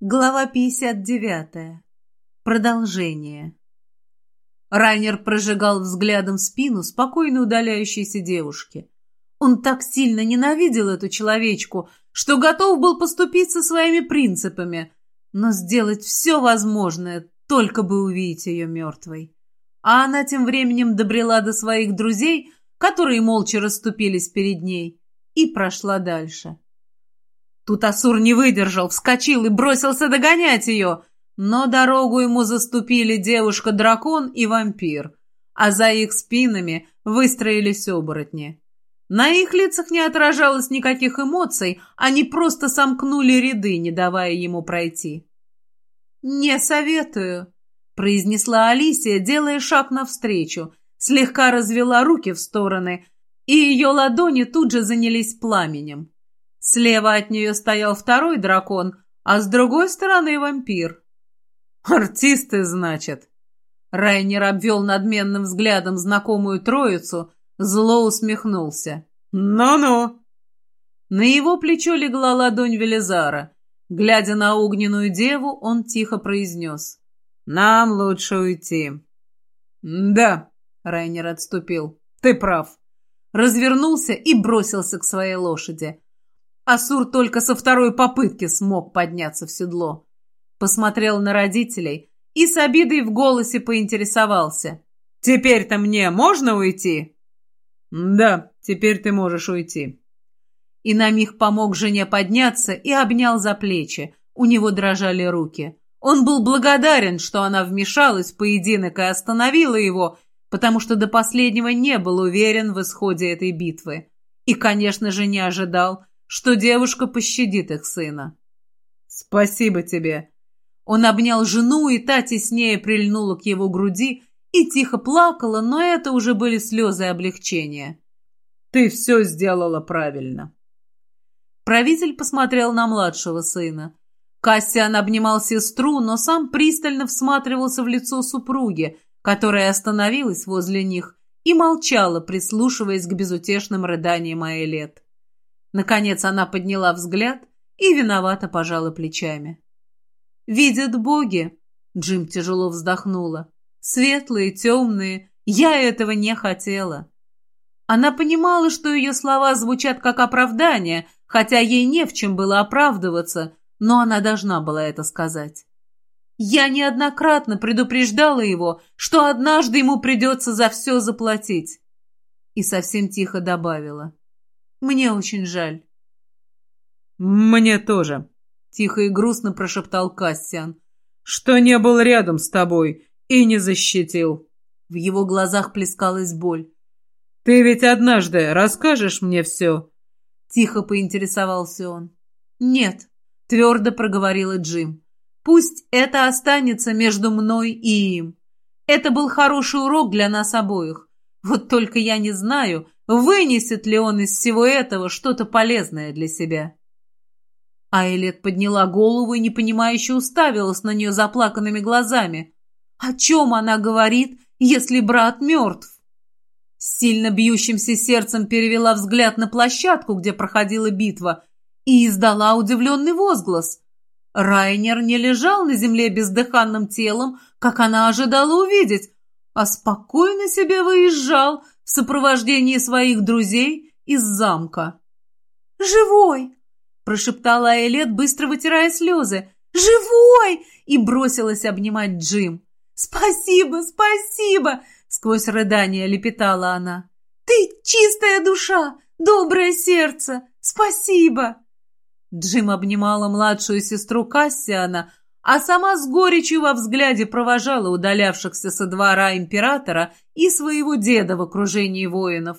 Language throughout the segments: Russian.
Глава 59. Продолжение. Райнер прожигал взглядом спину спокойно удаляющейся девушки. Он так сильно ненавидел эту человечку, что готов был поступиться своими принципами, но сделать все возможное, только бы увидеть ее мертвой. А она тем временем добрела до своих друзей, которые молча расступились перед ней, и прошла дальше. Тут Асур не выдержал, вскочил и бросился догонять ее, но дорогу ему заступили девушка-дракон и вампир, а за их спинами выстроились оборотни. На их лицах не отражалось никаких эмоций, они просто сомкнули ряды, не давая ему пройти. «Не советую», — произнесла Алисия, делая шаг навстречу, слегка развела руки в стороны, и ее ладони тут же занялись пламенем. Слева от нее стоял второй дракон, а с другой стороны вампир. «Артисты, значит?» Райнер обвел надменным взглядом знакомую троицу, зло усмехнулся. «Ну-ну!» На его плечо легла ладонь Велизара. Глядя на огненную деву, он тихо произнес. «Нам лучше уйти». «Да», — Райнер отступил, — «ты прав». Развернулся и бросился к своей лошади. Асур только со второй попытки смог подняться в седло. Посмотрел на родителей и с обидой в голосе поинтересовался. «Теперь-то мне можно уйти?» «Да, теперь ты можешь уйти». И на миг помог жене подняться и обнял за плечи. У него дрожали руки. Он был благодарен, что она вмешалась в поединок и остановила его, потому что до последнего не был уверен в исходе этой битвы. И, конечно же, не ожидал, что девушка пощадит их сына. «Спасибо тебе!» Он обнял жену, и та теснее прильнула к его груди и тихо плакала, но это уже были слезы облегчения. «Ты все сделала правильно!» Правитель посмотрел на младшего сына. Кассиан обнимал сестру, но сам пристально всматривался в лицо супруги, которая остановилась возле них и молчала, прислушиваясь к безутешным рыданиям Айлет. Наконец она подняла взгляд и виновато пожала плечами. «Видят боги!» — Джим тяжело вздохнула. «Светлые, темные, я этого не хотела». Она понимала, что ее слова звучат как оправдание, хотя ей не в чем было оправдываться, но она должна была это сказать. Я неоднократно предупреждала его, что однажды ему придется за все заплатить. И совсем тихо добавила. Мне очень жаль». «Мне тоже», — тихо и грустно прошептал Кассиан, «что не был рядом с тобой и не защитил». В его глазах плескалась боль. «Ты ведь однажды расскажешь мне все?» Тихо поинтересовался он. «Нет», — твердо проговорила Джим. «Пусть это останется между мной и им. Это был хороший урок для нас обоих. Вот только я не знаю, Вынесет ли он из всего этого что-то полезное для себя? Айлет подняла голову и непонимающе уставилась на нее заплаканными глазами. О чем она говорит, если брат мертв? С сильно бьющимся сердцем перевела взгляд на площадку, где проходила битва, и издала удивленный возглас. Райнер не лежал на земле бездыханным телом, как она ожидала увидеть, а спокойно себе выезжал, в сопровождении своих друзей из замка. «Живой!» – прошептала Элет, быстро вытирая слезы. «Живой!» – и бросилась обнимать Джим. «Спасибо, спасибо!» – сквозь рыдания лепетала она. «Ты чистая душа, доброе сердце! Спасибо!» Джим обнимала младшую сестру Кассиана, а сама с горечью во взгляде провожала удалявшихся со двора императора и своего деда в окружении воинов.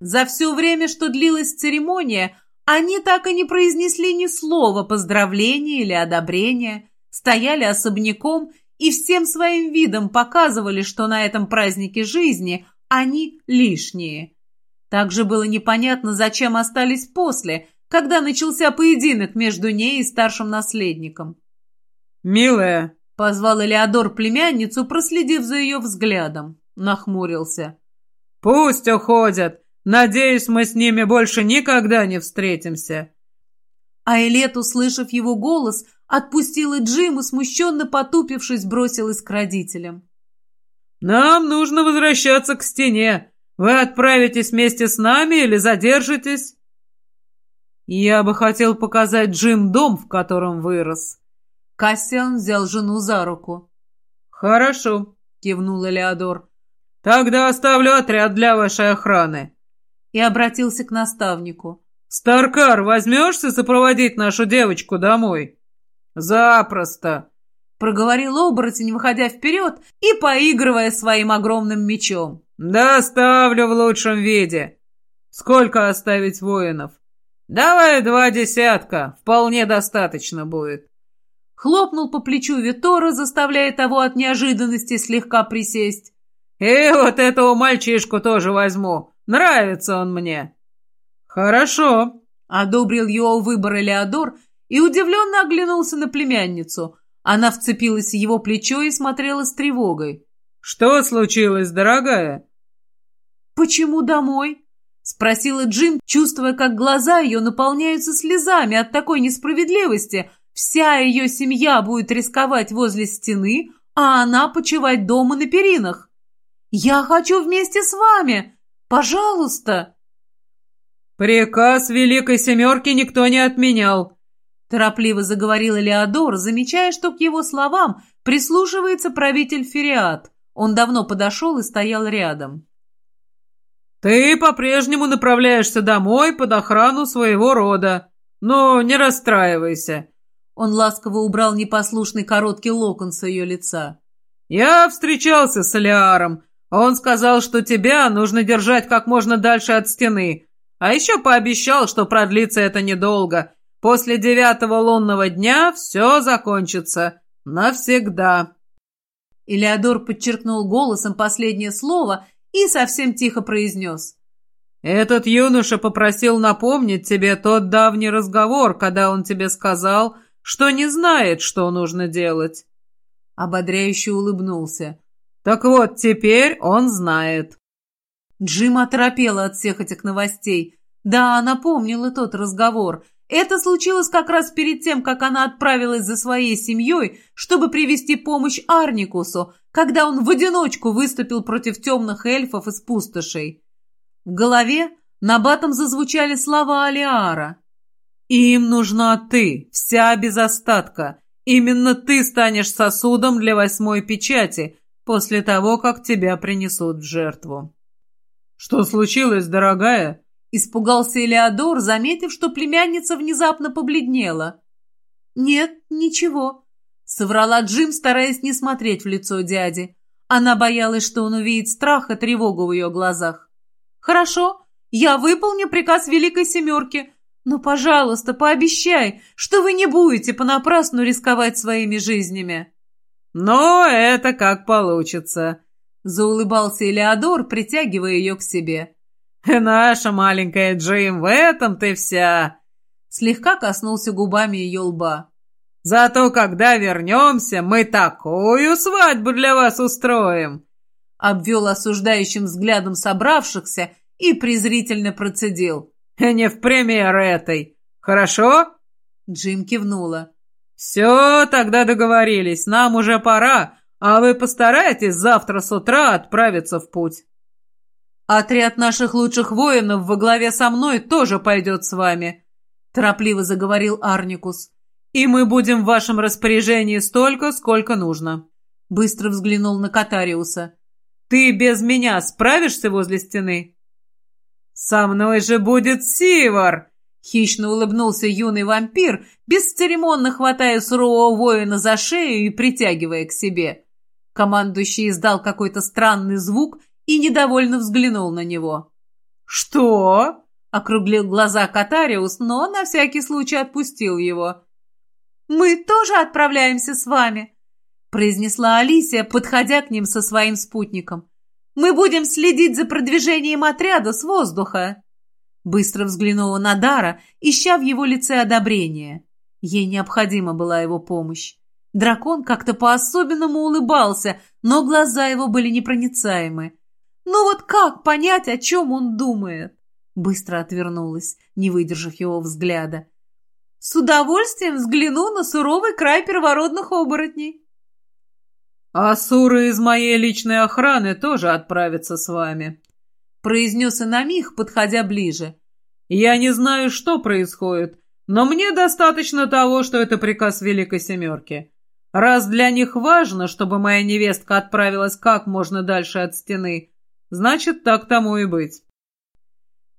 За все время, что длилась церемония, они так и не произнесли ни слова поздравления или одобрения, стояли особняком и всем своим видом показывали, что на этом празднике жизни они лишние. Также было непонятно, зачем остались после, когда начался поединок между ней и старшим наследником. «Милая!» — позвал Элеодор племянницу, проследив за ее взглядом. Нахмурился. «Пусть уходят. Надеюсь, мы с ними больше никогда не встретимся». Айлет, услышав его голос, отпустила Джим и, смущенно потупившись, бросилась к родителям. «Нам нужно возвращаться к стене. Вы отправитесь вместе с нами или задержитесь?» «Я бы хотел показать Джим дом, в котором вырос». Кассиан взял жену за руку. «Хорошо», — кивнул Элеодор. «Тогда оставлю отряд для вашей охраны». И обратился к наставнику. «Старкар, возьмешься сопроводить нашу девочку домой?» «Запросто», — проговорил оборотень, выходя вперед и поигрывая своим огромным мечом. «Да ставлю в лучшем виде. Сколько оставить воинов?» «Давай два десятка, вполне достаточно будет». Хлопнул по плечу Витора, заставляя того от неожиданности слегка присесть. «И вот этого мальчишку тоже возьму. Нравится он мне». «Хорошо», — одобрил его выбор Элеодор и удивленно оглянулся на племянницу. Она вцепилась в его плечо и смотрела с тревогой. «Что случилось, дорогая?» «Почему домой?» — спросила Джим, чувствуя, как глаза ее наполняются слезами от такой несправедливости. Вся ее семья будет рисковать возле стены, а она почивать дома на перинах. «Я хочу вместе с вами! Пожалуйста!» «Приказ Великой Семерки никто не отменял», Торопливо заговорил Леодор, замечая, что к его словам прислушивается правитель Фериат. Он давно подошел и стоял рядом. «Ты по-прежнему направляешься домой под охрану своего рода. Но не расстраивайся». Он ласково убрал непослушный короткий локон с ее лица. «Я встречался с Алиаром. Он сказал, что тебя нужно держать как можно дальше от стены. А еще пообещал, что продлится это недолго» После девятого лунного дня все закончится. Навсегда. Илеодор подчеркнул голосом последнее слово и совсем тихо произнес. «Этот юноша попросил напомнить тебе тот давний разговор, когда он тебе сказал, что не знает, что нужно делать». Ободряюще улыбнулся. «Так вот, теперь он знает». Джим оторопела от всех этих новостей. Да, она помнила тот разговор — это случилось как раз перед тем, как она отправилась за своей семьей, чтобы привести помощь Арникусу, когда он в одиночку выступил против темных эльфов из пустошей. В голове набатом зазвучали слова Алиара. «Им нужна ты, вся без остатка. Именно ты станешь сосудом для восьмой печати после того, как тебя принесут в жертву». «Что случилось, дорогая?» Испугался Элеодор, заметив, что племянница внезапно побледнела. «Нет, ничего», — соврала Джим, стараясь не смотреть в лицо дяди. Она боялась, что он увидит страх и тревогу в ее глазах. «Хорошо, я выполню приказ Великой Семерки, но, пожалуйста, пообещай, что вы не будете понапрасну рисковать своими жизнями». «Но это как получится», — заулыбался Элеодор, притягивая ее к себе. «Наша маленькая Джим, в этом ты вся!» Слегка коснулся губами ее лба. «Зато когда вернемся, мы такую свадьбу для вас устроим!» Обвел осуждающим взглядом собравшихся и презрительно процедил. «Не в пример этой. Хорошо?» Джим кивнула. «Все, тогда договорились. Нам уже пора, а вы постарайтесь завтра с утра отправиться в путь». «Отряд наших лучших воинов во главе со мной тоже пойдет с вами», — торопливо заговорил Арникус. «И мы будем в вашем распоряжении столько, сколько нужно». Быстро взглянул на Катариуса. «Ты без меня справишься возле стены?» «Со мной же будет Сивар!» Хищно улыбнулся юный вампир, бесцеремонно хватая сурового воина за шею и притягивая к себе. Командующий издал какой-то странный звук и недовольно взглянул на него. «Что?» — округлил глаза Катариус, но на всякий случай отпустил его. «Мы тоже отправляемся с вами», — произнесла Алисия, подходя к ним со своим спутником. «Мы будем следить за продвижением отряда с воздуха». Быстро взглянула на Дара, ища в его лице одобрение. Ей необходима была его помощь. Дракон как-то по-особенному улыбался, но глаза его были непроницаемы. Ну вот как понять, о чем он думает? Быстро отвернулась, не выдержав его взгляда. С удовольствием взгляну на суровый край первородных оборотней. «Асуры из моей личной охраны тоже отправятся с вами», — произнес Инамих, подходя ближе. «Я не знаю, что происходит, но мне достаточно того, что это приказ Великой Семерки. Раз для них важно, чтобы моя невестка отправилась как можно дальше от стены, значит, так тому и быть».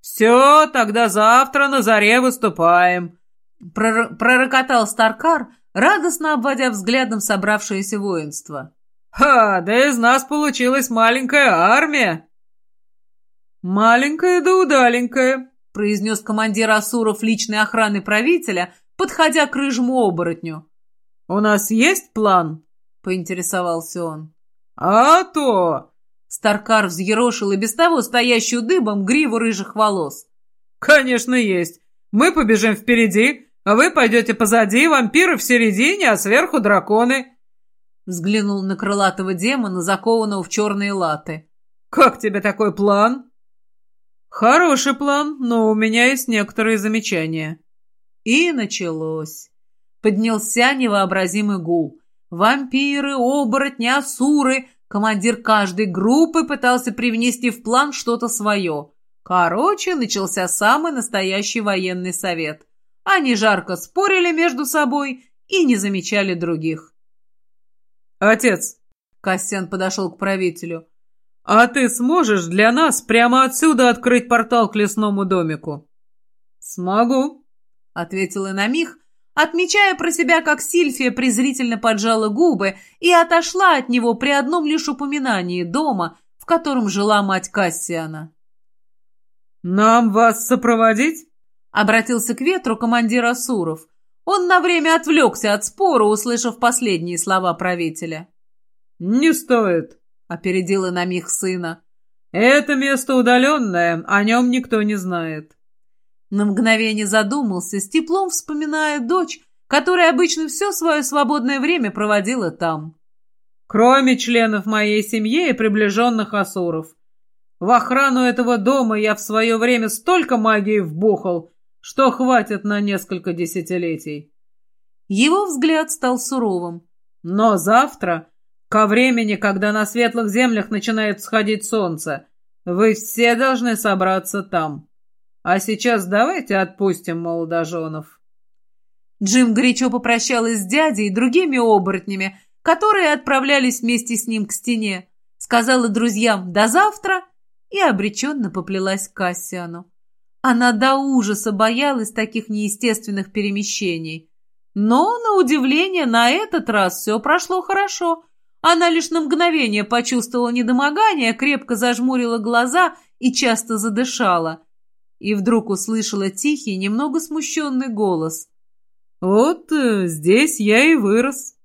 «Все, тогда завтра на заре выступаем», — пророкотал Старкар, радостно обводя взглядом собравшееся воинство. «Ха, да из нас получилась маленькая армия!» «Маленькая да удаленькая», — произнес командир Асуров личной охраны правителя, подходя к рыжему оборотню. «У нас есть план?» — поинтересовался он. «А то!» Старкар взъерошил и без того стоящую дыбом гриву рыжих волос. «Конечно есть. Мы побежим впереди, а вы пойдете позади, вампиры в середине, а сверху драконы. Взглянул на крылатого демона, закованного в черные латы. «Как тебе такой план?» «Хороший план, но у меня есть некоторые замечания». И началось. Поднялся невообразимый гул. Вампиры, оборотни, асуры. Командир каждой группы пытался привнести в план что-то свое. Короче, начался самый настоящий военный совет. Они жарко спорили между собой и не замечали других. «Отец!» — Кассиан подошел к правителю. «А ты сможешь для нас прямо отсюда открыть портал к лесному домику?» «Смогу», — ответил Инамих, отмечая про себя, как Сильфия презрительно поджала губы и отошла от него при одном лишь упоминании дома, в котором жила мать Кассиана. «Нам вас сопроводить?» — обратился к ветру командир Асуров. Он на время отвлекся от спора, услышав последние слова правителя. «Не стоит», — опередил и на миг сына. «Это место удаленное, о нем никто не знает». На мгновение задумался, с теплом вспоминая дочь, которая обычно все свое свободное время проводила там. «Кроме членов моей семьи и приближенных асуров. В охрану этого дома я в свое время столько магии вбухал, что хватит на несколько десятилетий. Его взгляд стал суровым. Но завтра, ко времени, когда на светлых землях начинает всходить солнце, вы все должны собраться там. А сейчас давайте отпустим молодоженов. Джим горячо попрощалась с дядей и другими оборотнями, которые отправлялись вместе с ним к стене, сказала друзьям «до завтра» и обреченно поплелась к Кассиану. Она до ужаса боялась таких неестественных перемещений. Но, на удивление, на этот раз все прошло хорошо. Она лишь на мгновение почувствовала недомогание, крепко зажмурила глаза и часто задышала. И вдруг услышала тихий, немного смущенный голос. «Вот э, здесь я и вырос».